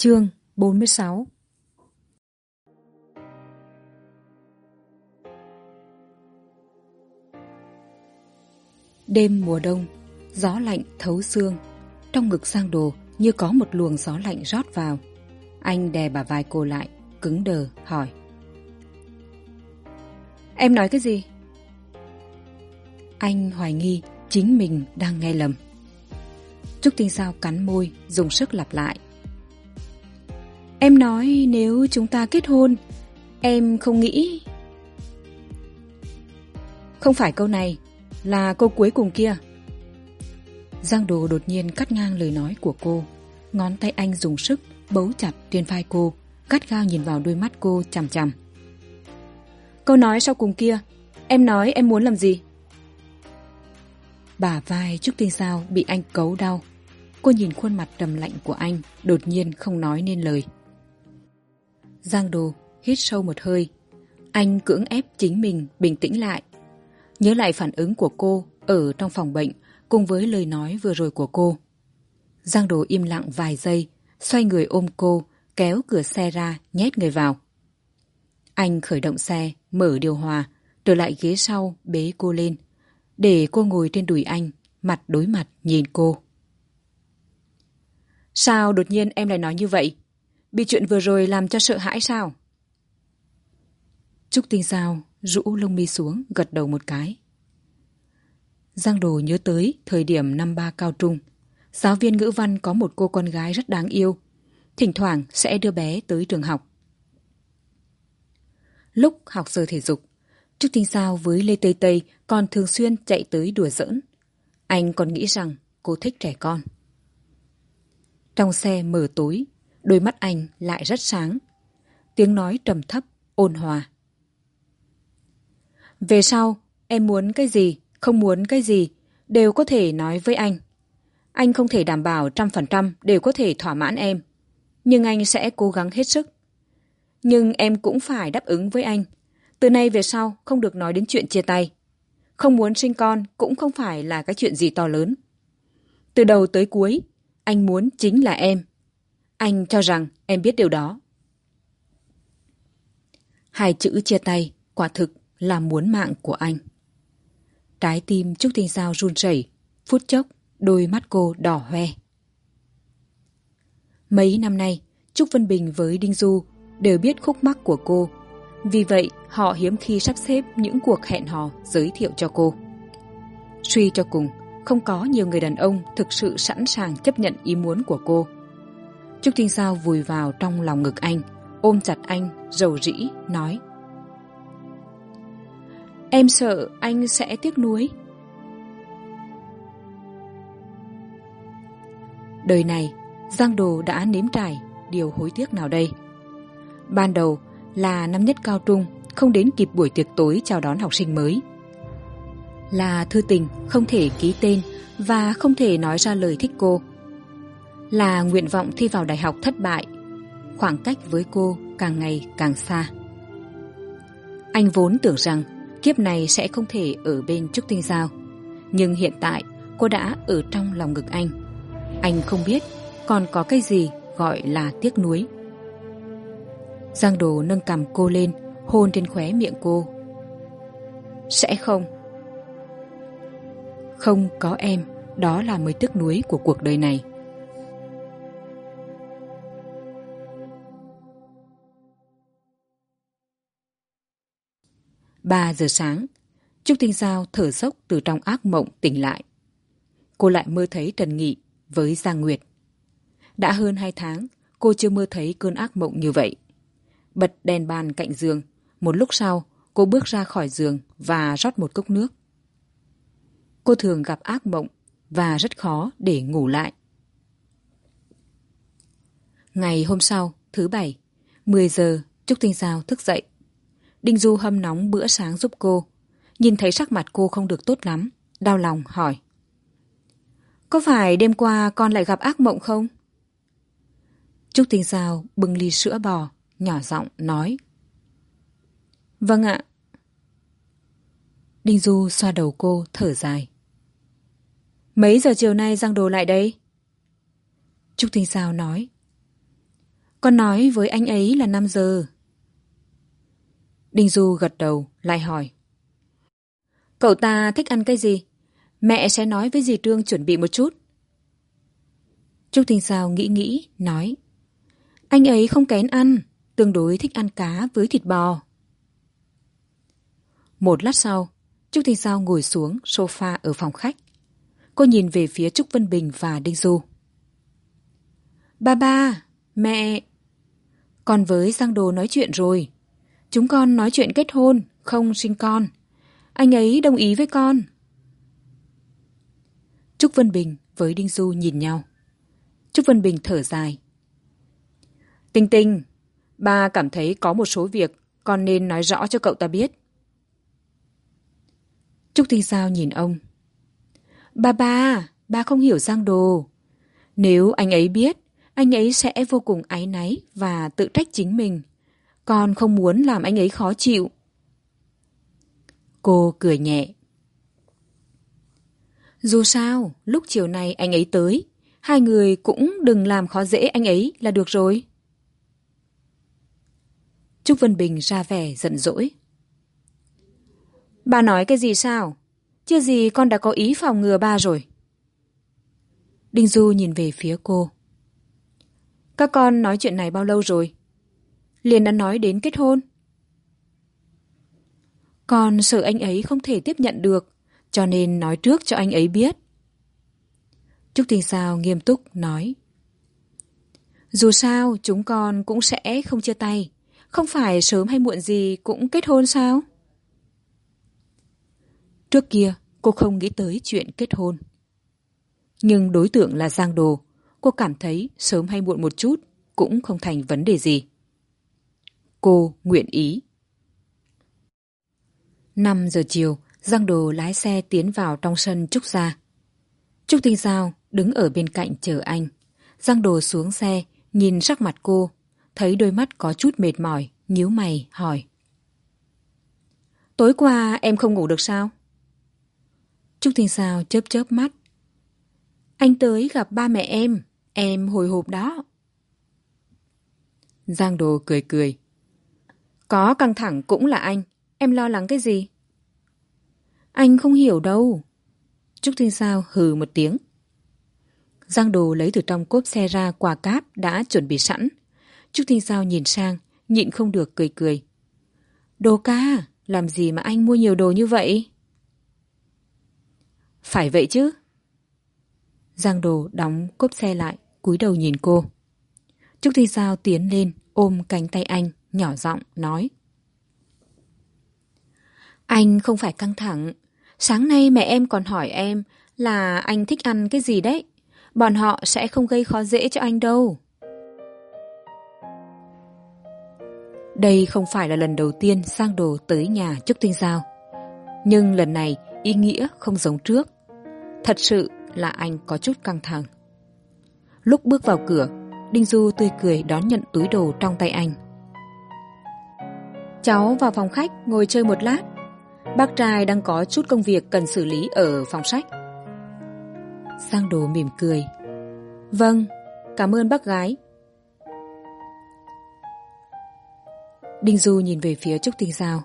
Chương bốn mươi sáu Đêm mùa đông, gió lạnh thấu xương. Trong ngực sang đồ như có một luồng gió lạnh rót vào. Anh đè bà vai cô lại, cứng đờ, hỏi. Em nói cái gì? Anh hoài nghi chính mình đang nghe lầm. Trúc Tinh Sao cắn môi, dùng sức lặp lại. Em nói nếu chúng ta kết hôn, em không nghĩ... Không phải câu này, là câu cuối cùng kia. Giang Đồ đột nhiên cắt ngang lời nói của cô. Ngón tay anh dùng sức bấu chặt trên vai cô, gắt gao nhìn vào đôi mắt cô chằm chằm. Câu nói sau cùng kia, em nói em muốn làm gì? Bà vai Trúc Tinh Sao bị anh cấu đau. Cô nhìn khuôn mặt trầm lạnh của anh, đột nhiên không nói nên lời. Giang Đồ hít sâu một hơi. Anh cưỡng ép chính mình bình tĩnh lại. Nhớ lại phản ứng của cô ở trong phòng bệnh cùng với lời nói vừa rồi của cô. Giang Đồ im lặng vài giây, xoay người ôm cô, kéo cửa xe ra, nhét người vào. Anh khởi động xe, mở điều hòa, trở lại ghế sau, bế cô lên, để cô ngồi trên đùi anh, mặt đối mặt nhìn cô. Sao đột nhiên em lại nói như vậy? Bị chuyện vừa rồi làm cho sợ hãi sao? Trúc Tinh Sao rũ lông mi xuống, gật đầu một cái. Giang Đồ nhớ tới thời điểm năm ba cao trung. Giáo viên ngữ văn có một cô con gái rất đáng yêu. Thỉnh thoảng sẽ đưa bé tới trường học. Lúc học giờ thể dục, Trúc Tinh Sao với Lê Tây Tây còn thường xuyên chạy tới đùa giỡn. Anh còn nghĩ rằng cô thích trẻ con. Trong xe mở tối, đôi mắt anh lại rất sáng. Tiếng nói trầm thấp, ôn hòa. Về sau, em muốn cái gì, không muốn cái gì, đều có thể nói với anh. Anh không thể đảm bảo trăm phần trăm đều có thể thỏa mãn em. Nhưng anh sẽ cố gắng hết sức. Nhưng em cũng phải đáp ứng với anh. Từ nay về sau không được nói đến chuyện chia tay. Không muốn sinh con cũng không phải là cái chuyện gì to lớn. Từ đầu tới cuối, anh muốn chính là em. Anh cho rằng em biết điều đó. Hai chữ chia tay quả thực là muốn mạng của anh. Trái tim Trúc Tinh Giao run rẩy, phút chốc đôi mắt cô đỏ hoe. Mấy năm nay, Trúc Vân Bình với Đinh Du đều biết khúc mắc của cô. Vì vậy, họ hiếm khi sắp xếp những cuộc hẹn hò giới thiệu cho cô. Suy cho cùng, không có nhiều người đàn ông thực sự sẵn sàng chấp nhận ý muốn của cô. Trúc Trinh Sao vùi vào trong lòng ngực anh, ôm chặt anh, rầu rĩ, nói. Em sợ anh sẽ tiếc nuối. Đời này, Giang Đồ đã nếm trải điều hối tiếc nào đây? Ban đầu là năm nhất cao trung, không đến kịp buổi tiệc tối chào đón học sinh mới. Là thư tình không thể ký tên và không thể nói ra lời thích cô. Là nguyện vọng thi vào đại học thất bại, khoảng cách với cô càng ngày càng xa. Anh vốn tưởng rằng kiếp này sẽ không thể ở bên Trúc Tinh Giao. Nhưng hiện tại cô đã ở trong lòng ngực anh. Anh không biết còn có cái gì gọi là tiếc nuối. Giang Đồ nâng cầm cô lên, hôn trên khóe miệng cô. Sẽ không. Không có em, đó là mới tiếc nuối của cuộc đời này. Ba giờ sáng, trúc tinh giao thở dốc từ trong ác mộng tỉnh lại. Cô lại mơ thấy trần nghị với giang nguyệt. Đã hơn hai tháng, cô chưa mơ thấy cơn ác mộng như vậy. Bật đèn bàn cạnh giường, một lúc sau, cô bước ra khỏi giường và rót một cốc nước. Cô thường gặp ác mộng và rất khó để ngủ lại. Ngày hôm sau, thứ bảy, mười giờ, trúc tinh giao thức dậy. Đinh Du hâm nóng bữa sáng giúp cô. Nhìn thấy sắc mặt cô không được tốt lắm. Đau lòng hỏi. Có phải đêm qua con lại gặp ác mộng không? Trúc Tinh Giao bưng ly sữa bò, nhỏ giọng nói. Vâng ạ. Đinh Du xoa đầu cô, thở dài. Mấy giờ chiều nay Giang Đồ lại đây? Trúc Tinh Giao nói. con nói với anh ấy là năm giờ đinh du gật đầu, lại hỏi. Cậu ta thích ăn cái gì? Mẹ sẽ nói với dì trương chuẩn bị một chút. Trúc Thinh sao nghĩ nghĩ, nói. Anh ấy không kén ăn, tương đối thích ăn cá với thịt bò. Một lát sau, trúc Thinh sao ngồi xuống sofa ở phòng khách. Cô nhìn về phía trúc vân bình và đinh du. Ba ba, mẹ. Con với giang đồ nói chuyện rồi chúng con nói chuyện kết hôn, không sinh con. Anh ấy đồng ý với con. Trúc vân bình với đinh du nhìn nhau. Trúc vân bình thở dài. Tinh tinh, ba cảm thấy có một số việc con nên nói rõ cho cậu ta biết. Trúc tinh sao nhìn ông. Ba ba ba không hiểu giang đồ. Nếu anh ấy biết, anh ấy sẽ vô cùng áy náy và tự trách chính mình con không muốn làm anh ấy khó chịu. Cô cười nhẹ. Dù sao, lúc chiều nay anh ấy tới, hai người cũng đừng làm khó dễ anh ấy là được rồi. Trúc vân bình ra vẻ giận dỗi. Bà nói cái gì sao? Chưa gì con đã có ý phòng ngừa ba rồi. Đinh du nhìn về phía cô. Các con nói chuyện này bao lâu rồi? Liền đã nói đến kết hôn. Con sợ anh ấy không thể tiếp nhận được, cho nên nói trước cho anh ấy biết. Trúc tình sao nghiêm túc nói, dù sao, chúng con cũng sẽ không chia tay. Không phải sớm hay muộn gì cũng kết hôn sao? Trước kia, cô không nghĩ tới chuyện kết hôn. Nhưng đối tượng là giang đồ, cô cảm thấy sớm hay muộn một chút cũng không thành vấn đề gì cô nguyện ý. Năm giờ chiều, giang đồ lái xe tiến vào trong sân trúc gia. Trúc tinh giao đứng ở bên cạnh chờ anh. Giang đồ xuống xe, nhìn sắc mặt cô, thấy đôi mắt có chút mệt mỏi, nhíu mày, hỏi. Tối qua em không ngủ được sao? Trúc tinh Giao chớp chớp mắt. Anh tới gặp ba mẹ em em hồi hộp đó. Giang đồ cười cười có căng thẳng cũng là anh. Em lo lắng cái gì? Anh không hiểu đâu. Trúc thiên sao hừ một tiếng. Giang đồ lấy từ trong cốp xe ra quà cáp đã chuẩn bị sẵn. Trúc thiên sao nhìn sang, nhịn không được cười cười. Đồ ca, làm gì mà anh mua nhiều đồ như vậy? Phải vậy chứ. Giang đồ đóng cốp xe lại, cúi đầu nhìn cô. Trúc thiên sao tiến lên ôm cánh tay anh nhỏ giọng nói. Anh không phải căng thẳng. Sáng nay mẹ em còn hỏi em là anh thích ăn cái gì đấy. Bọn họ sẽ không gây khó dễ cho anh đâu. Đây không phải là lần đầu tiên sang đồ tới nhà trúc tinh giao. Nhưng lần này ý nghĩa không giống trước. Thật sự là anh có chút căng thẳng. Lúc bước vào cửa, đinh du tươi cười đón nhận túi đồ trong tay anh cháu vào phòng khách, ngồi chơi một lát. Bác trai đang có chút công việc cần xử lý ở phòng sách. Sang đồ mỉm cười. Vâng cảm ơn bác gái. Đinh du nhìn về phía trúc tinh giao.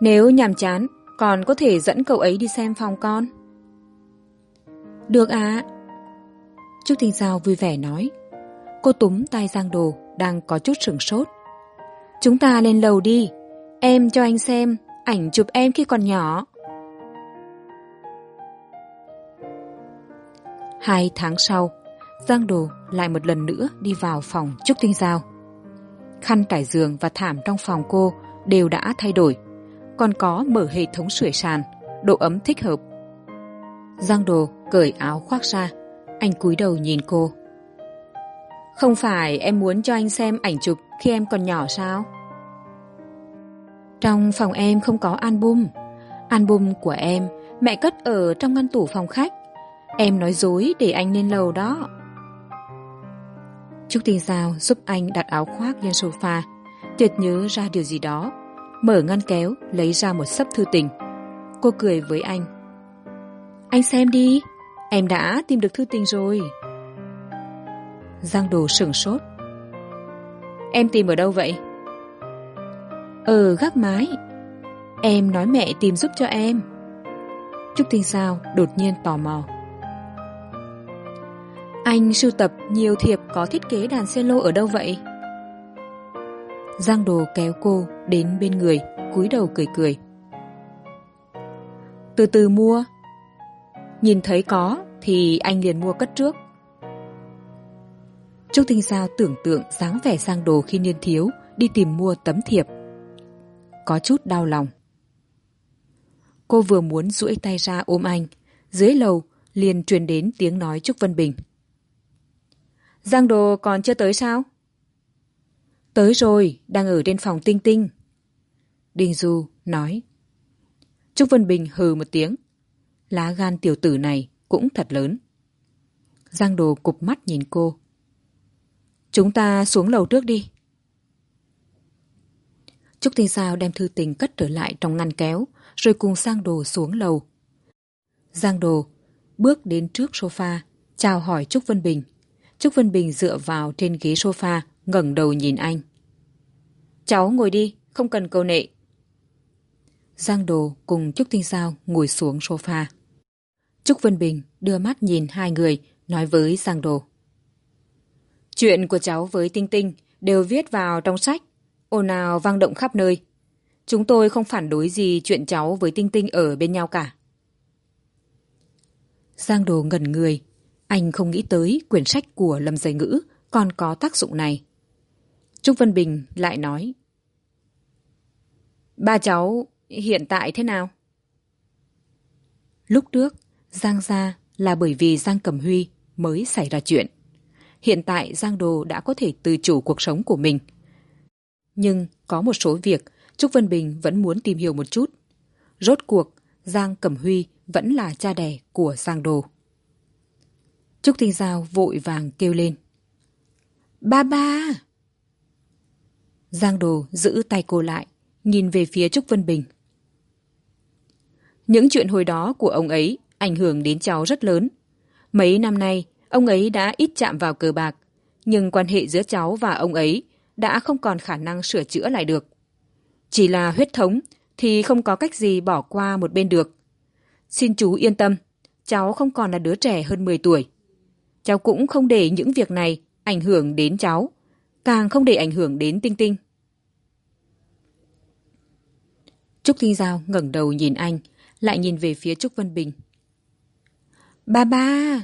Nếu nhàm chán, còn có thể dẫn cậu ấy đi xem phòng con. Được ạ. À. trúc tinh giao vui vẻ nói. Cô túm tay giang đồ đang có chút sửng sốt chúng ta lên lầu đi. Em cho anh xem ảnh chụp em khi còn nhỏ. Hai tháng sau, giang đồ lại một lần nữa đi vào phòng trúc tinh giao. Khăn trải giường và thảm trong phòng cô đều đã thay đổi, còn có mở hệ thống sưởi sàn, độ ấm thích hợp. Giang đồ cởi áo khoác ra, anh cúi đầu nhìn cô. Không phải em muốn cho anh xem ảnh chụp khi em còn nhỏ sao? Trong phòng em không có album. Album của em, mẹ cất ở trong ngăn tủ phòng khách. Em nói dối để anh lên lầu đó. Trúc tinh giao giúp anh đặt áo khoác lên sofa tuyệt nhớ ra điều gì đó. Mở ngăn kéo, lấy ra một sấp thư tình. Cô cười với anh. Anh xem đi, em đã tìm được thư tình rồi. Giang đồ sửng sốt. Em tìm ở đâu vậy? Ở gác mái. Em nói mẹ tìm giúp cho em. Trúc tinh sao đột nhiên tò mò. Anh sưu tập nhiều thiệp có thiết kế đàn cello ở đâu vậy? Giang đồ kéo cô đến bên người, cúi đầu cười cười. Từ từ mua. Nhìn thấy có thì anh liền mua cất trước. Trúc tinh sao tưởng tượng dáng vẻ sang đồ khi niên thiếu đi tìm mua tấm thiệp có chút đau lòng. Cô vừa muốn duỗi tay ra ôm anh, dưới lầu liền truyền đến tiếng nói trúc vân bình. Giang đồ còn chưa tới sao? Tới rồi, đang ở trên phòng tinh tinh. Đinh du nói. Trúc vân bình hừ một tiếng. Lá gan tiểu tử này cũng thật lớn. Giang đồ cụp mắt nhìn cô. Chúng ta xuống lầu trước đi trúc tinh sao đem thư tình cất trở lại trong ngăn kéo, rồi cùng giang đồ xuống lầu. Giang đồ bước đến trước sofa, chào hỏi trúc vân bình. Trúc vân bình dựa vào trên ghế sofa, ngẩng đầu nhìn anh. Cháu ngồi đi, không cần câu nệ. Giang đồ cùng trúc tinh sao ngồi xuống sofa. Trúc vân bình đưa mắt nhìn hai người, nói với giang đồ. Chuyện của cháu với tinh tinh đều viết vào trong sách ồn ào vang động khắp nơi. Chúng tôi không phản đối gì chuyện cháu với tinh tinh ở bên nhau cả. Giang đồ ngẩn người. Anh không nghĩ tới quyển sách của lâm dây ngữ còn có tác dụng này. Trúc vân bình lại nói, ba cháu hiện tại thế nào? Lúc trước, giang gia là bởi vì giang cẩm huy mới xảy ra chuyện. Hiện tại giang đồ đã có thể tự chủ cuộc sống của mình nhưng có một số việc trúc vân bình vẫn muốn tìm hiểu một chút. Rốt cuộc, giang cẩm huy vẫn là cha đẻ của giang đồ. Trúc tinh giao vội vàng kêu lên. Ba ba! Giang đồ giữ tay cô lại, nhìn về phía trúc vân bình. Những chuyện hồi đó của ông ấy ảnh hưởng đến cháu rất lớn. Mấy năm nay, ông ấy đã ít chạm vào cờ bạc, nhưng quan hệ giữa cháu và ông ấy đã không còn khả năng sửa chữa lại được. Chỉ là huyết thống thì không có cách gì bỏ qua một bên được. Xin chú yên tâm, cháu không còn là đứa trẻ hơn mười tuổi. Cháu cũng không để những việc này ảnh hưởng đến cháu, càng không để ảnh hưởng đến tinh tinh. Trúc tinh giao ngẩng đầu nhìn anh, lại nhìn về phía trúc vân bình. Ba ba!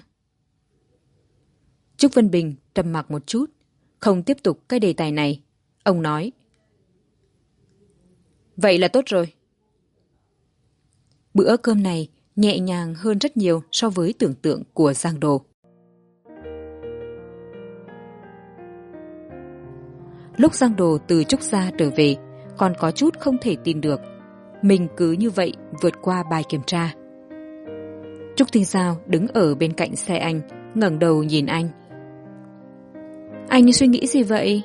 Trúc vân bình trầm mặc một chút không tiếp tục cái đề tài này. Ông nói. Vậy là tốt rồi. Bữa cơm này nhẹ nhàng hơn rất nhiều so với tưởng tượng của giang đồ. Lúc giang đồ từ trúc gia trở về, còn có chút không thể tin được. Mình cứ như vậy vượt qua bài kiểm tra. Trúc tinh giao đứng ở bên cạnh xe anh, ngẩng đầu nhìn anh anh suy nghĩ gì vậy?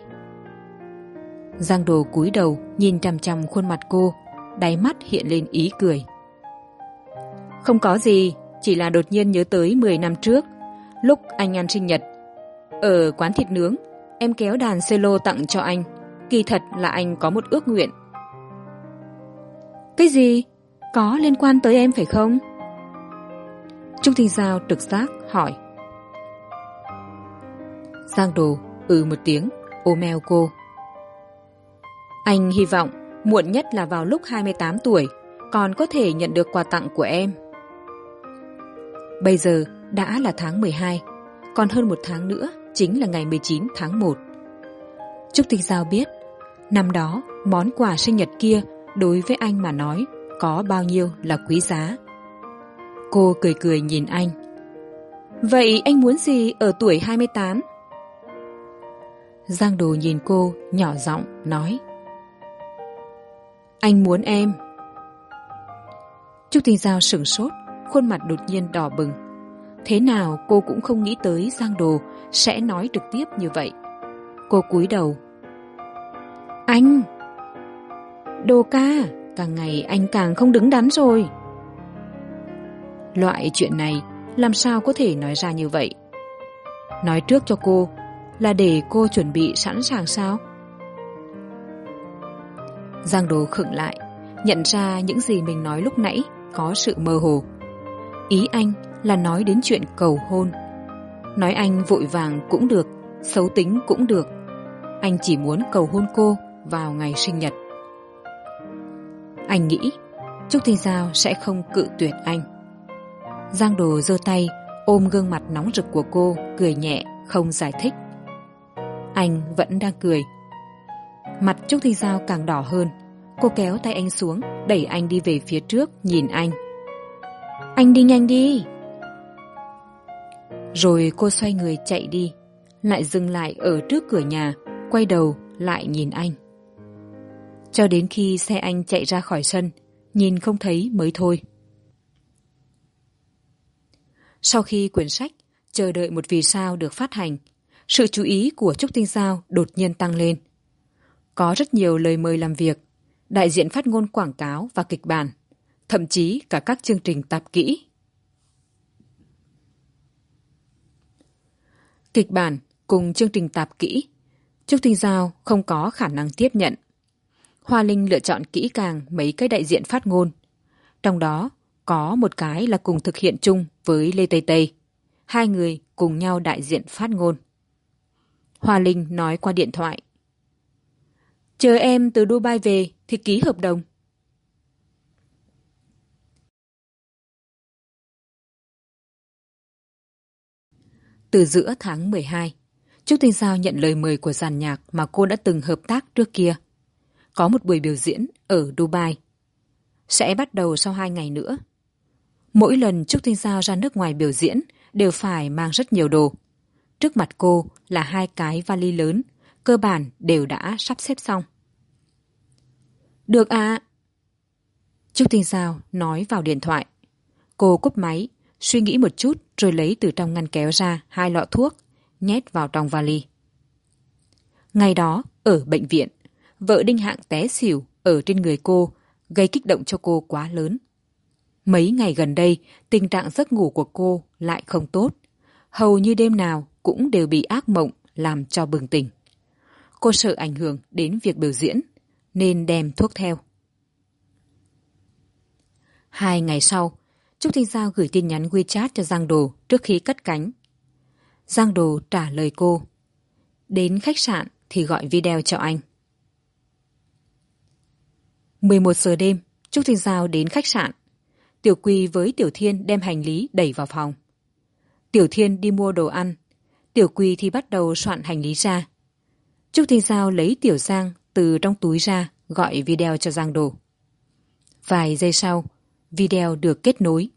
Giang đồ cúi đầu nhìn chằm chằm khuôn mặt cô đáy mắt hiện lên ý cười. Không có gì chỉ là đột nhiên nhớ tới mười năm trước lúc anh ăn sinh nhật. Ở quán thịt nướng em kéo đàn cello tặng cho anh kỳ thật là anh có một ước nguyện. Cái gì? Có liên quan tới em phải không? Trung tinh giao trực giác hỏi. Giang đồ ừ một tiếng ôm eo cô. Anh hy vọng muộn nhất là vào lúc hai mươi tám tuổi, còn có thể nhận được quà tặng của em. Bây giờ đã là tháng mười hai, còn hơn một tháng nữa chính là ngày mười chín tháng một. Trúc tinh giao biết, năm đó món quà sinh nhật kia đối với anh mà nói có bao nhiêu là quý giá. Cô cười cười nhìn anh. Vậy anh muốn gì ở tuổi hai mươi tám? Giang đồ nhìn cô, nhỏ giọng nói. Anh muốn em. Trúc tinh giao sửng sốt, khuôn mặt đột nhiên đỏ bừng. Thế nào cô cũng không nghĩ tới giang đồ sẽ nói trực tiếp như vậy. Cô cúi đầu. Anh! Đồ ca, càng ngày anh càng không đứng đắn rồi. Loại chuyện này, làm sao có thể nói ra như vậy? Nói trước cho cô là để cô chuẩn bị sẵn sàng sao? Giang đồ khựng lại, nhận ra những gì mình nói lúc nãy có sự mơ hồ. Ý anh là nói đến chuyện cầu hôn. Nói anh vội vàng cũng được, xấu tính cũng được. Anh chỉ muốn cầu hôn cô vào ngày sinh nhật. Anh nghĩ, trúc thi giao sẽ không cự tuyệt anh. Giang đồ giơ tay, ôm gương mặt nóng rực của cô, cười nhẹ, không giải thích anh vẫn đang cười. Mặt trúc thi giao càng đỏ hơn. Cô kéo tay anh xuống, đẩy anh đi về phía trước, nhìn anh. Anh đi nhanh đi. Rồi cô xoay người chạy đi, lại dừng lại ở trước cửa nhà, quay đầu lại nhìn anh. Cho đến khi xe anh chạy ra khỏi sân, nhìn không thấy mới thôi. Sau khi quyển sách chờ đợi một vì sao được phát hành sự chú ý của trúc tinh giao đột nhiên tăng lên. Có rất nhiều lời mời làm việc, đại diện phát ngôn quảng cáo và kịch bản, thậm chí cả các chương trình tạp kỹ. Kịch bản cùng chương trình tạp kỹ, trúc tinh giao không có khả năng tiếp nhận. Hoa linh lựa chọn kỹ càng mấy cái đại diện phát ngôn. Trong đó, có một cái là cùng thực hiện chung với lê tây tây. Hai người cùng nhau đại diện phát ngôn hoa linh nói qua điện thoại. Chờ em từ dubai về thì ký hợp đồng. Từ giữa tháng m hai trúc tinh giao nhận lời mời của giàn nhạc mà cô đã từng hợp tác trước kia, có một buổi biểu diễn ở dubai. Sẽ bắt đầu sau hai ngày nữa. Mỗi lần trúc tinh giao ra nước ngoài biểu diễn đều phải mang rất nhiều đồ trước mặt cô là hai cái vali lớn, cơ bản đều đã sắp xếp xong. Được ạ. À. trúc tinh giao nói vào điện thoại. Cô cúp máy, suy nghĩ một chút rồi lấy từ trong ngăn kéo ra hai lọ thuốc, nhét vào trong vali. Ngày đó, ở bệnh viện, vợ đinh hạng té xỉu ở trên người cô, gây kích động cho cô quá lớn. Mấy ngày gần đây, tình trạng giấc ngủ của cô lại không tốt. Hầu như đêm nào cũng đều bị ác mộng làm cho bừng tỉnh. Cô sợ ảnh hưởng đến việc biểu diễn, nên đem thuốc theo. Hai ngày sau, trúc thanh giao gửi tin nhắn wechat cho giang đồ trước khi cất cánh. Giang đồ trả lời cô, đến khách sạn thì gọi video cho anh. Mười một giờ đêm, trúc thanh giao đến khách sạn. Tiểu quy với tiểu thiên đem hành lý đẩy vào phòng. Tiểu thiên đi mua đồ ăn tiểu quy thì bắt đầu soạn hành lý ra. Trúc thanh giao lấy tiểu giang từ trong túi ra, gọi video cho giang đồ. Vài giây sau, video được kết nối.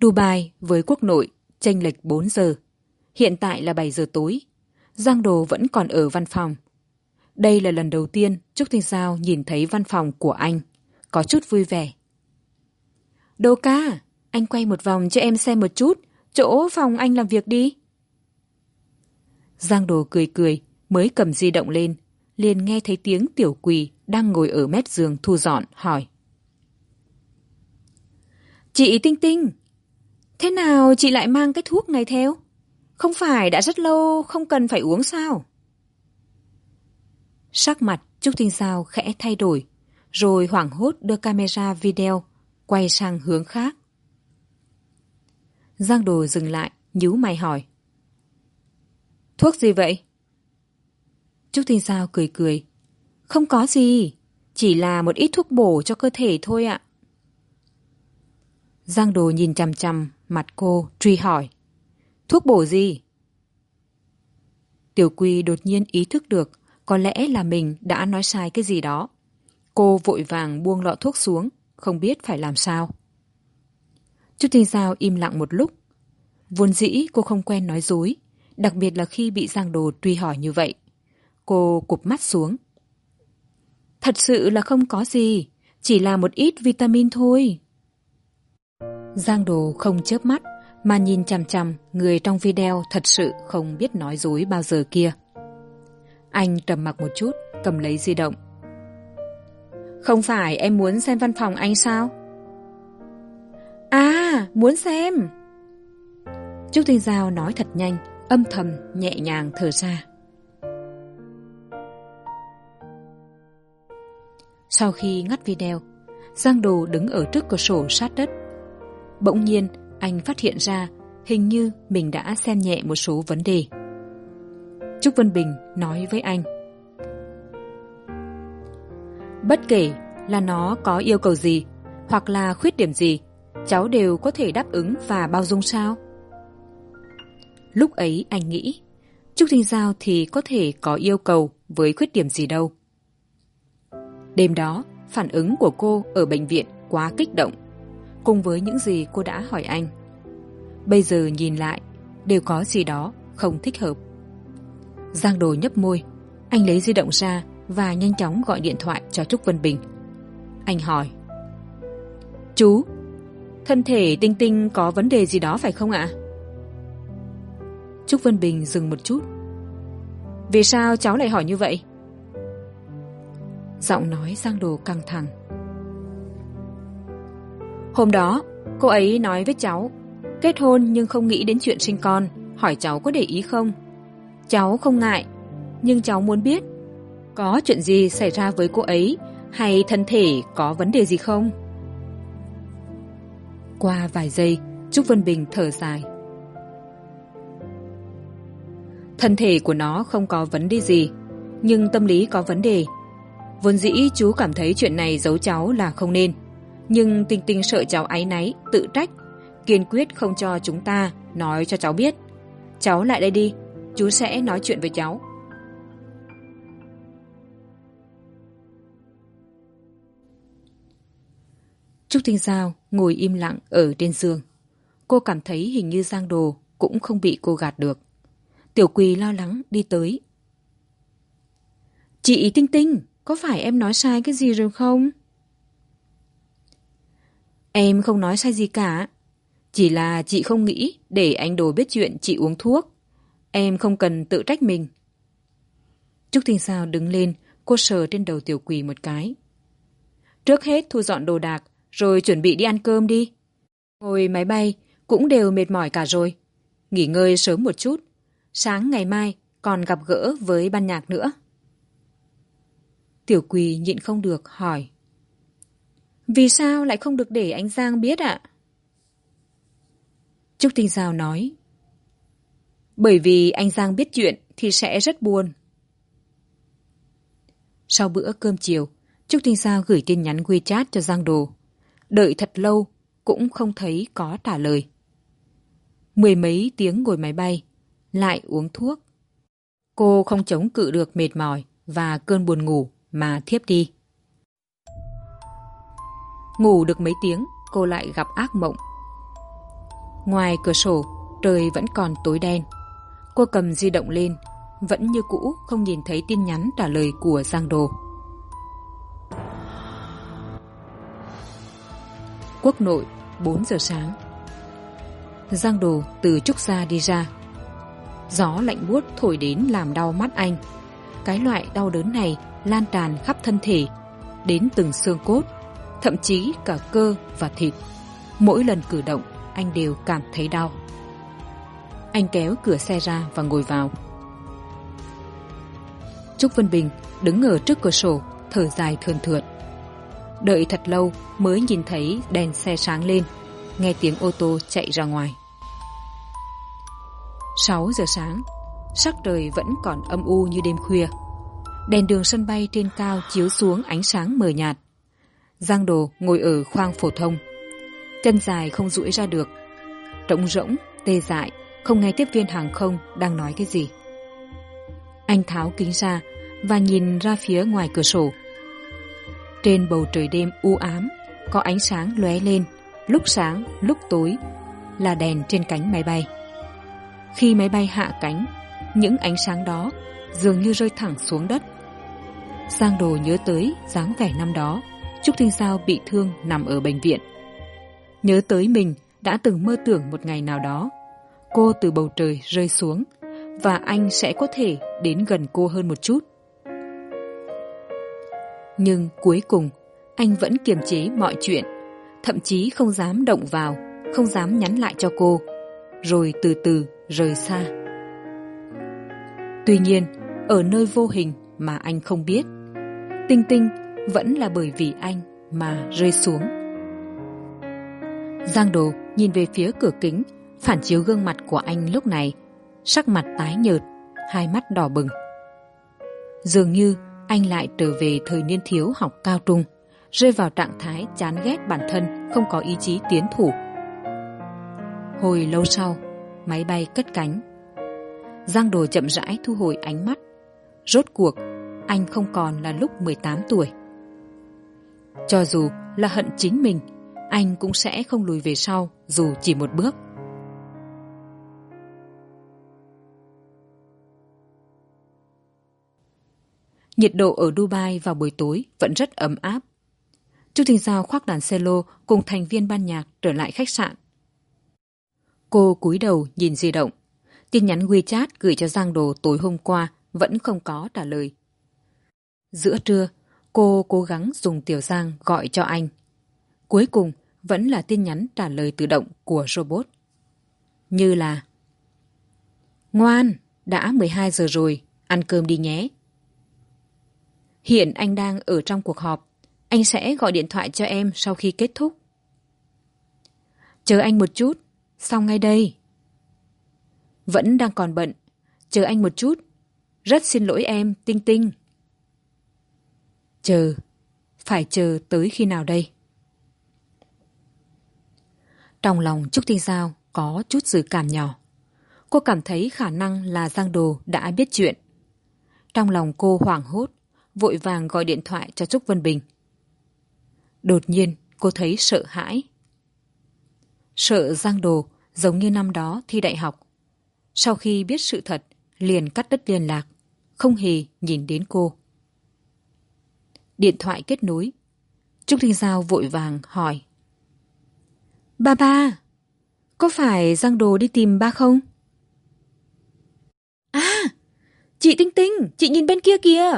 Dubai với quốc nội, chênh lệch bốn giờ. Hiện tại là bảy giờ tối. Giang đồ vẫn còn ở văn phòng. Đây là lần đầu tiên trúc thanh giao nhìn thấy văn phòng của anh. Có chút vui vẻ. Đô ca, anh quay một vòng cho em xem một chút chỗ phòng anh làm việc đi. Giang đồ cười cười mới cầm di động lên liền nghe thấy tiếng tiểu quỳ đang ngồi ở mép giường thu dọn hỏi. Chị tinh tinh thế nào chị lại mang cái thuốc này theo? Không phải đã rất lâu không cần phải uống sao? Sắc mặt trúc tinh sao khẽ thay đổi rồi hoảng hốt đưa camera video quay sang hướng khác giang đồ dừng lại, nhíu mày hỏi. Thuốc gì vậy? Trúc tinh sao cười cười. Không có gì, chỉ là một ít thuốc bổ cho cơ thể thôi ạ. Giang đồ nhìn chằm chằm mặt cô, truy hỏi. Thuốc bổ gì? Tiểu quy đột nhiên ý thức được có lẽ là mình đã nói sai cái gì đó. Cô vội vàng buông lọ thuốc xuống, không biết phải làm sao. Chu tinh giao im lặng một lúc. Vốn dĩ cô không quen nói dối, đặc biệt là khi bị giang đồ truy hỏi như vậy. Cô cụp mắt xuống. Thật sự là không có gì, chỉ là một ít vitamin thôi. Giang đồ không chớp mắt, mà nhìn chằm chằm người trong video thật sự không biết nói dối bao giờ kia. Anh trầm mặc một chút, cầm lấy di động. Không phải em muốn xem văn phòng anh sao? À muốn xem. Trúc tinh giao nói thật nhanh, âm thầm, nhẹ nhàng thở ra. Sau khi ngắt video, giang đồ đứng ở trước cửa sổ sát đất. Bỗng nhiên, anh phát hiện ra hình như mình đã xem nhẹ một số vấn đề. Trúc vân bình nói với anh. Bất kể là nó có yêu cầu gì, hoặc là khuyết điểm gì cháu đều có thể đáp ứng và bao dung sao? Lúc ấy anh nghĩ, trúc thanh giao thì có thể có yêu cầu với khuyết điểm gì đâu. Đêm đó, phản ứng của cô ở bệnh viện quá kích động, cùng với những gì cô đã hỏi anh. Bây giờ nhìn lại, đều có gì đó không thích hợp. Giang đồ nhấp môi, anh lấy di động ra và nhanh chóng gọi điện thoại cho trúc vân bình. Anh hỏi, chú thân thể tinh tinh có vấn đề gì đó phải không ạ? Trúc vân bình dừng một chút. Vì sao cháu lại hỏi như vậy? Giọng nói giang đồ căng thẳng. Hôm đó, cô ấy nói với cháu, kết hôn nhưng không nghĩ đến chuyện sinh con. Hỏi cháu có để ý không? Cháu không ngại, nhưng cháu muốn biết, có chuyện gì xảy ra với cô ấy? Hay thân thể có vấn đề gì không? Qua vài giây, trúc vân bình thở dài. Thân thể của nó không có vấn đề gì, nhưng tâm lý có vấn đề. Vốn dĩ chú cảm thấy chuyện này giấu cháu là không nên, nhưng tinh tinh sợ cháu áy náy, tự trách, kiên quyết không cho chúng ta nói cho cháu biết. Cháu lại đây đi, chú sẽ nói chuyện với cháu. Trúc tinh giao ngồi im lặng ở trên giường. Cô cảm thấy hình như giang đồ cũng không bị cô gạt được. Tiểu quỳ lo lắng đi tới. Chị tinh tinh, có phải em nói sai cái gì rồi không? Em không nói sai gì cả. Chỉ là chị không nghĩ để anh đồ biết chuyện chị uống thuốc. Em không cần tự trách mình. Trúc tinh sao đứng lên, cô sờ trên đầu tiểu quỳ một cái. Trước hết thu dọn đồ đạc rồi chuẩn bị đi ăn cơm đi. Ngồi máy bay cũng đều mệt mỏi cả rồi. Nghỉ ngơi sớm một chút. Sáng ngày mai còn gặp gỡ với ban nhạc nữa. Tiểu quỳ nhịn không được hỏi. Vì sao lại không được để anh giang biết ạ? Trúc tinh giao nói. Bởi vì anh giang biết chuyện thì sẽ rất buồn. Sau bữa cơm chiều, trúc tinh giao gửi tin nhắn wechat cho giang đồ đợi thật lâu, cũng không thấy có trả lời. Mười mấy tiếng ngồi máy bay, lại uống thuốc. Cô không chống cự được mệt mỏi và cơn buồn ngủ mà thiếp đi. Ngủ được mấy tiếng, cô lại gặp ác mộng. Ngoài cửa sổ, trời vẫn còn tối đen. Cô cầm di động lên, vẫn như cũ không nhìn thấy tin nhắn trả lời của giang đồ. Quốc nội, bốn giờ sáng. Giang đồ từ trúc gia đi ra. Gió lạnh buốt thổi đến làm đau mắt anh. Cái loại đau đớn này lan tràn khắp thân thể, đến từng xương cốt, thậm chí cả cơ và thịt. Mỗi lần cử động, anh đều cảm thấy đau. Anh kéo cửa xe ra và ngồi vào. Trúc vân bình đứng ở trước cửa sổ, thở dài thườn thượt đợi thật lâu mới nhìn thấy đèn xe sáng lên. Nghe tiếng ô tô chạy ra ngoài. Sáu giờ sáng, sắc trời vẫn còn âm u như đêm khuya. Đèn đường sân bay trên cao chiếu xuống ánh sáng mờ nhạt. Giang đồ ngồi ở khoang phổ thông. Chân dài không duỗi ra được. Trống rỗng, tê dại, không nghe tiếp viên hàng không đang nói cái gì. Anh tháo kính ra và nhìn ra phía ngoài cửa sổ trên bầu trời đêm u ám, có ánh sáng lóe lên, lúc sáng, lúc tối, là đèn trên cánh máy bay. Khi máy bay hạ cánh, những ánh sáng đó dường như rơi thẳng xuống đất. Giang đồ nhớ tới dáng vẻ năm đó, trúc Thanh sao bị thương nằm ở bệnh viện. Nhớ tới mình đã từng mơ tưởng một ngày nào đó, cô từ bầu trời rơi xuống và anh sẽ có thể đến gần cô hơn một chút nhưng cuối cùng, anh vẫn kiềm chế mọi chuyện. Thậm chí không dám động vào, không dám nhắn lại cho cô. Rồi từ từ rời xa. Tuy nhiên, ở nơi vô hình mà anh không biết, tinh tinh vẫn là bởi vì anh mà rơi xuống. Giang đồ nhìn về phía cửa kính, phản chiếu gương mặt của anh lúc này, sắc mặt tái nhợt, hai mắt đỏ bừng. Dường như anh lại trở về thời niên thiếu học cao trung, rơi vào trạng thái chán ghét bản thân, không có ý chí tiến thủ. Hồi lâu sau, máy bay cất cánh. Giang đồ chậm rãi thu hồi ánh mắt. Rốt cuộc, anh không còn là lúc mười tám tuổi. Cho dù là hận chính mình, anh cũng sẽ không lùi về sau dù chỉ một bước. Nhiệt độ ở dubai vào buổi tối vẫn rất ấm áp. Chu thình giao khoác đàn cello cùng thành viên ban nhạc trở lại khách sạn. Cô cúi đầu nhìn di động. Tin nhắn wechat gửi cho giang đồ tối hôm qua vẫn không có trả lời. Giữa trưa, cô cố gắng dùng tiểu giang gọi cho anh. Cuối cùng vẫn là tin nhắn trả lời tự động của robot. Như là, ngoan, đã mười hai giờ rồi, ăn cơm đi nhé hiện anh đang ở trong cuộc họp. Anh sẽ gọi điện thoại cho em sau khi kết thúc. Chờ anh một chút. Xong ngay đây. Vẫn đang còn bận. Chờ anh một chút. Rất xin lỗi em, tinh tinh. Chờ. Phải chờ tới khi nào đây? Trong lòng trúc tinh giao có chút dự cảm nhỏ. Cô cảm thấy khả năng là giang đồ đã biết chuyện. Trong lòng cô hoảng hốt vội vàng gọi điện thoại cho trúc vân bình. Đột nhiên cô thấy sợ hãi. Sợ giang đồ giống như năm đó thi đại học. Sau khi biết sự thật liền cắt đứt liên lạc không hề nhìn đến cô. Điện thoại kết nối. Trúc tinh giao vội vàng hỏi. Ba ba có phải giang đồ đi tìm ba không? À chị tinh tinh chị nhìn bên kia kìa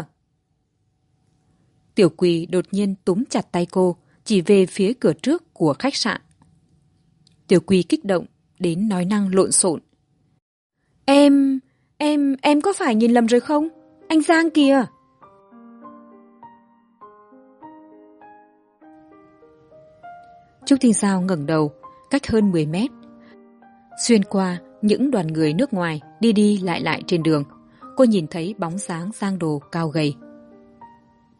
tiểu quỳ đột nhiên túm chặt tay cô chỉ về phía cửa trước của khách sạn. Tiểu quỳ kích động đến nói năng lộn xộn. Em em em có phải nhìn lầm rồi không? Anh giang kìa. Trúc tinh sao ngẩng đầu cách hơn mười mét. Xuyên qua những đoàn người nước ngoài đi đi lại lại trên đường cô nhìn thấy bóng dáng giang đồ cao gầy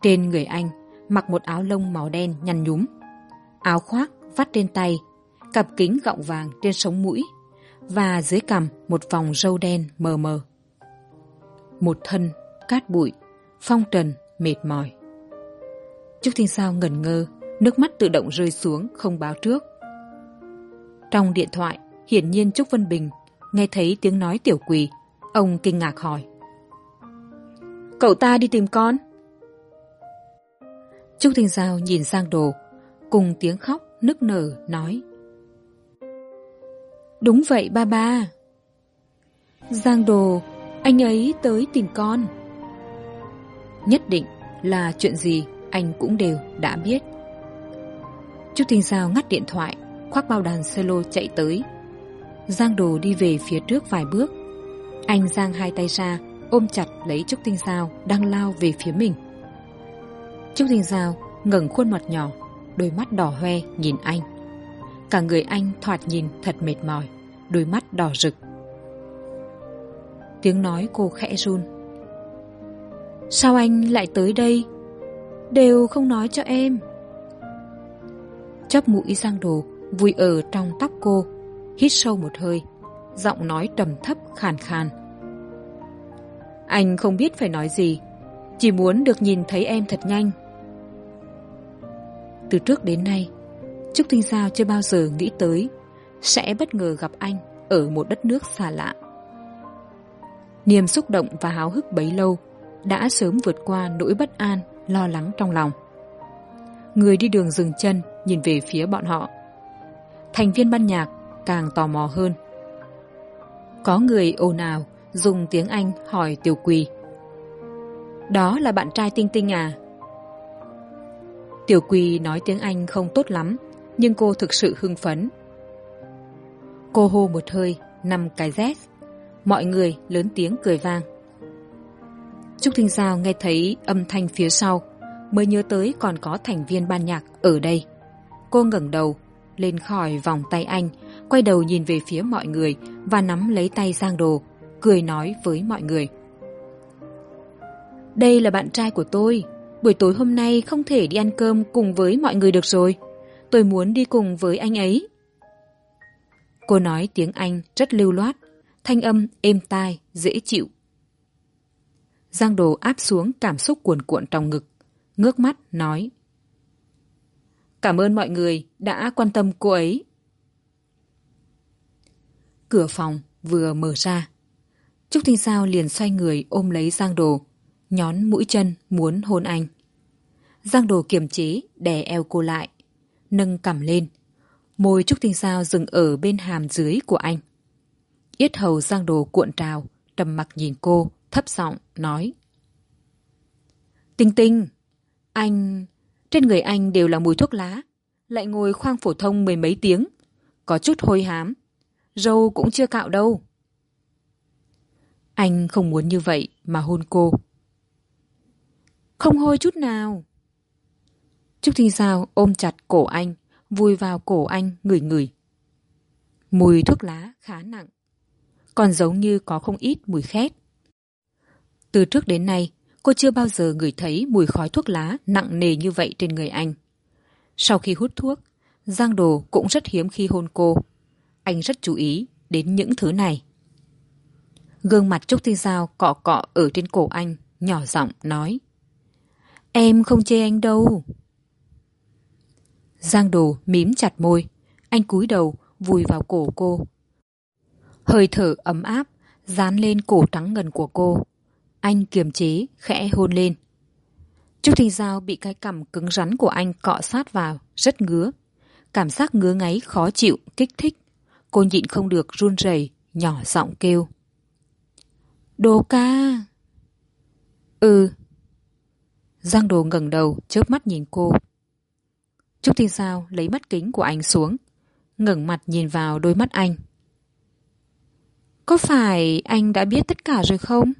trên người anh mặc một áo lông màu đen nhăn nhúm. Áo khoác vắt trên tay, cặp kính gọng vàng trên sống mũi và dưới cằm một vòng râu đen mờ mờ. Một thân cát bụi, phong trần, mệt mỏi. Trúc thiên sao ngẩn ngơ, nước mắt tự động rơi xuống không báo trước. Trong điện thoại, hiển nhiên trúc vân bình nghe thấy tiếng nói tiểu quỳ ông kinh ngạc hỏi, cậu ta đi tìm con? Trúc Thanh giao nhìn sang đồ, cùng tiếng khóc nức nở nói. Đúng vậy, ba ba. Giang đồ, anh ấy tới tìm con. Nhất định là chuyện gì anh cũng đều đã biết. Trúc Thanh giao ngắt điện thoại, khoác bao đàn cello chạy tới. Giang đồ đi về phía trước vài bước. Anh giang hai tay ra, ôm chặt lấy trúc tinh giao đang lao về phía mình trúc Đình giao ngẩng khuôn mặt nhỏ, đôi mắt đỏ hoe nhìn anh. Cả người anh thoạt nhìn thật mệt mỏi, đôi mắt đỏ rực. Tiếng nói cô khẽ run. Sao anh lại tới đây? Đều không nói cho em. Chóp mũi giang đồ vùi ở trong tóc cô, hít sâu một hơi, giọng nói trầm thấp khàn khàn. Anh không biết phải nói gì, chỉ muốn được nhìn thấy em thật nhanh từ trước đến nay, trúc tinh Giao chưa bao giờ nghĩ tới sẽ bất ngờ gặp anh ở một đất nước xa lạ. Niềm xúc động và háo hức bấy lâu đã sớm vượt qua nỗi bất an, lo lắng trong lòng. Người đi đường dừng chân nhìn về phía bọn họ. Thành viên ban nhạc càng tò mò hơn. Có người ồn ào dùng tiếng anh hỏi tiểu quỳ. Đó là bạn trai tinh tinh à? Tiểu quỳ nói tiếng anh không tốt lắm, nhưng cô thực sự hưng phấn. Cô hô một hơi, năm cái rét mọi người lớn tiếng cười vang. Trúc thinh giao nghe thấy âm thanh phía sau, mới nhớ tới còn có thành viên ban nhạc ở đây. Cô ngẩng đầu, lên khỏi vòng tay anh, quay đầu nhìn về phía mọi người và nắm lấy tay giang đồ, cười nói với mọi người. Đây là bạn trai của tôi buổi tối hôm nay không thể đi ăn cơm cùng với mọi người được rồi. Tôi muốn đi cùng với anh ấy. Cô nói tiếng anh rất lưu loát, thanh âm êm tai, dễ chịu. Giang đồ áp xuống cảm xúc cuồn cuộn trong ngực, ngước mắt nói, cảm ơn mọi người đã quan tâm cô ấy. Cửa phòng vừa mở ra. Trúc Thanh sao liền xoay người ôm lấy giang đồ nhón mũi chân muốn hôn anh. Giang đồ kiềm chế, đè eo cô lại, nâng cằm lên. Môi trúc tinh sao dừng ở bên hàm dưới của anh. Yết hầu giang đồ cuộn trào trầm mặc nhìn cô, thấp giọng nói. Tinh tinh, anh, trên người anh đều là mùi thuốc lá, lại ngồi khoang phổ thông mười mấy tiếng, có chút hôi hám, râu cũng chưa cạo đâu. Anh không muốn như vậy mà hôn cô không hôi chút nào. Trúc thinh sao ôm chặt cổ anh, vùi vào cổ anh, ngửi ngửi. Mùi thuốc lá khá nặng, còn giống như có không ít mùi khét. Từ trước đến nay, cô chưa bao giờ ngửi thấy mùi khói thuốc lá nặng nề như vậy trên người anh. Sau khi hút thuốc, giang đồ cũng rất hiếm khi hôn cô. Anh rất chú ý đến những thứ này. Gương mặt trúc Thi giao cọ cọ ở trên cổ anh, nhỏ giọng nói em không chê anh đâu. Giang đồ mím chặt môi. Anh cúi đầu, vùi vào cổ cô. Hơi thở ấm áp, dán lên cổ trắng ngần của cô. Anh kiềm chế, khẽ hôn lên. Trúc thinh giao bị cái cằm cứng rắn của anh cọ sát vào, rất ngứa. Cảm giác ngứa ngáy khó chịu, kích thích. Cô nhịn không được run rẩy, nhỏ giọng kêu. Đồ ca. Ừ giang đồ ngẩng đầu, chớp mắt nhìn cô. Trúc thiên giao lấy mắt kính của anh xuống, ngẩng mặt nhìn vào đôi mắt anh. Có phải anh đã biết tất cả rồi không?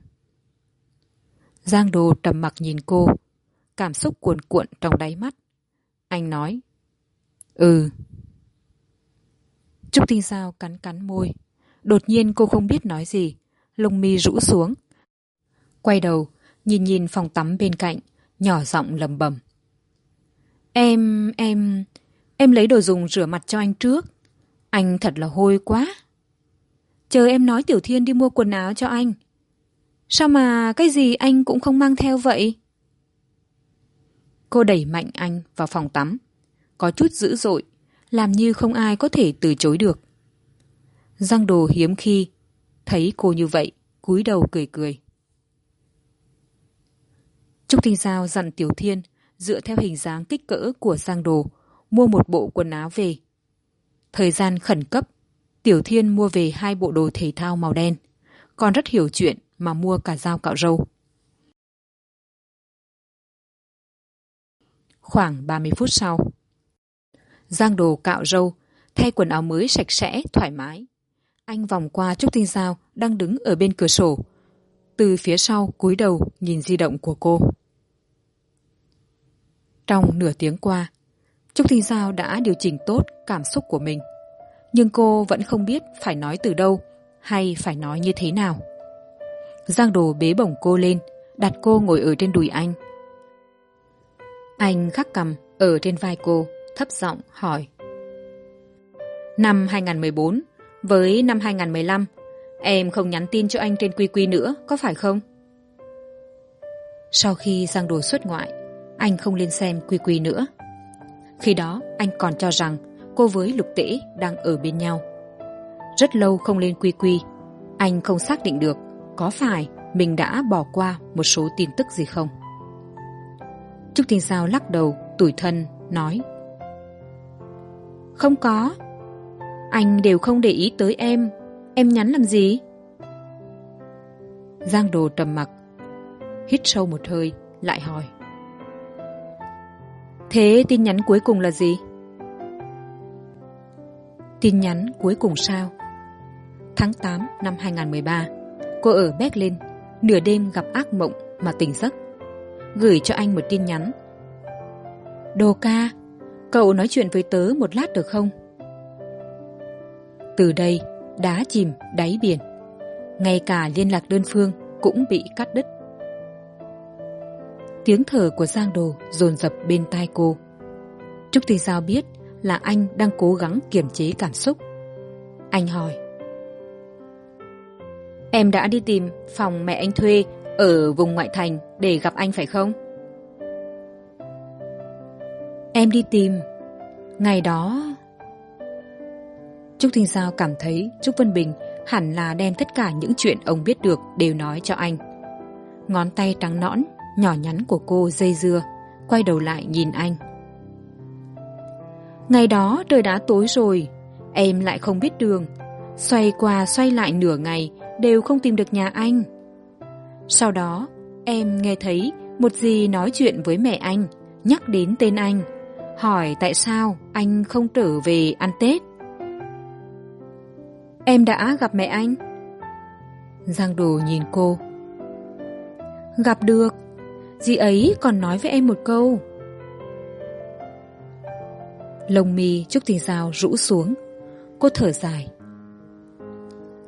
Giang đồ trầm mặc nhìn cô, cảm xúc cuồn cuộn trong đáy mắt. Anh nói ừ. Trúc tinh sao cắn cắn môi. Đột nhiên cô không biết nói gì, lông mi rũ xuống. Quay đầu, nhìn nhìn phòng tắm bên cạnh nhỏ giọng lầm bầm em em em lấy đồ dùng rửa mặt cho anh trước. Anh thật là hôi quá. Chờ em nói tiểu thiên đi mua quần áo cho anh. Sao mà cái gì anh cũng không mang theo vậy? Cô đẩy mạnh anh vào phòng tắm. Có chút dữ dội, làm như không ai có thể từ chối được. Giang đồ hiếm khi thấy cô như vậy, cúi đầu cười cười trúc Thanh giao dặn tiểu thiên dựa theo hình dáng kích cỡ của giang đồ, mua một bộ quần áo về. Thời gian khẩn cấp, tiểu thiên mua về hai bộ đồ thể thao màu đen. Còn rất hiểu chuyện mà mua cả dao cạo râu. Khoảng ba mươi phút sau, giang đồ cạo râu, thay quần áo mới sạch sẽ, thoải mái. Anh vòng qua trúc tinh giao đang đứng ở bên cửa sổ. Từ phía sau cúi đầu nhìn di động của cô trong nửa tiếng qua, trúc Thinh giao đã điều chỉnh tốt cảm xúc của mình. Nhưng cô vẫn không biết phải nói từ đâu hay phải nói như thế nào. Giang đồ bế bổng cô lên, đặt cô ngồi ở trên đùi anh. Anh khắc cầm ở trên vai cô, thấp giọng hỏi. Năm 2014 với năm 2015 em không nhắn tin cho anh trên quy quy nữa, có phải không? Sau khi giang đồ xuất ngoại anh không lên xem quy quy nữa. Khi đó, anh còn cho rằng cô với lục tễ đang ở bên nhau. Rất lâu không lên quy quy, anh không xác định được có phải mình đã bỏ qua một số tin tức gì không. Trúc tinh sao lắc đầu, tủi thân, nói, không có. Anh đều không để ý tới em. Em nhắn làm gì? Giang đồ trầm mặc, hít sâu một hơi, lại hỏi thế tin nhắn cuối cùng là gì? Tin nhắn cuối cùng sao? Tháng tám năm hai nghìn ba, cô ở berlin, nửa đêm gặp ác mộng mà tỉnh giấc. Gửi cho anh một tin nhắn. Đồ ca, cậu nói chuyện với tớ một lát được không? Từ đây, đá chìm đáy biển. Ngay cả liên lạc đơn phương cũng bị cắt đứt tiếng thở của giang đồ dồn dập bên tai cô. Trúc tinh giao biết là anh đang cố gắng kiềm chế cảm xúc. Anh hỏi, em đã đi tìm phòng mẹ anh thuê ở vùng ngoại thành để gặp anh phải không? Em đi tìm. Ngày đó trúc tinh giao cảm thấy trúc vân bình hẳn là đem tất cả những chuyện ông biết được đều nói cho anh. Ngón tay trắng nõn nhỏ nhắn của cô dây dưa, quay đầu lại nhìn anh. Ngày đó trời đã tối rồi, em lại không biết đường. Xoay qua xoay lại nửa ngày, đều không tìm được nhà anh. Sau đó, em nghe thấy một gì nói chuyện với mẹ anh, nhắc đến tên anh, hỏi tại sao anh không trở về ăn tết. Em đã gặp mẹ anh. Giang đồ nhìn cô. Gặp được dì ấy còn nói với em một câu. Lông mi trúc tình giao rũ xuống. Cô thở dài.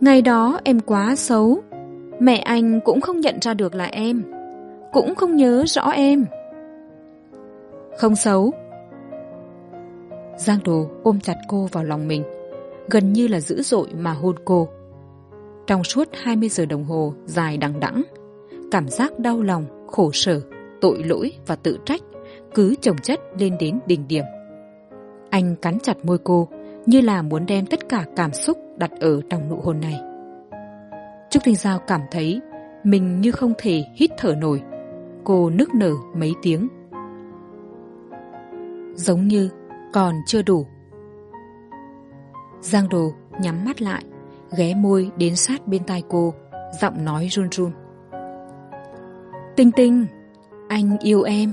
Ngày đó em quá xấu. Mẹ anh cũng không nhận ra được là em. Cũng không nhớ rõ em. Không xấu. Giang đồ ôm chặt cô vào lòng mình. Gần như là dữ dội mà hôn cô. Trong suốt hai mươi giờ đồng hồ dài đằng đẵng, cảm giác đau lòng khổ sở, tội lỗi và tự trách, cứ chồng chất lên đến đỉnh điểm. Anh cắn chặt môi cô, như là muốn đem tất cả cảm xúc đặt ở trong nụ hôn này. Trúc Thanh giao cảm thấy mình như không thể hít thở nổi. Cô nức nở mấy tiếng. Giống như còn chưa đủ. Giang đồ nhắm mắt lại, ghé môi đến sát bên tai cô, giọng nói run run tinh tinh anh yêu em.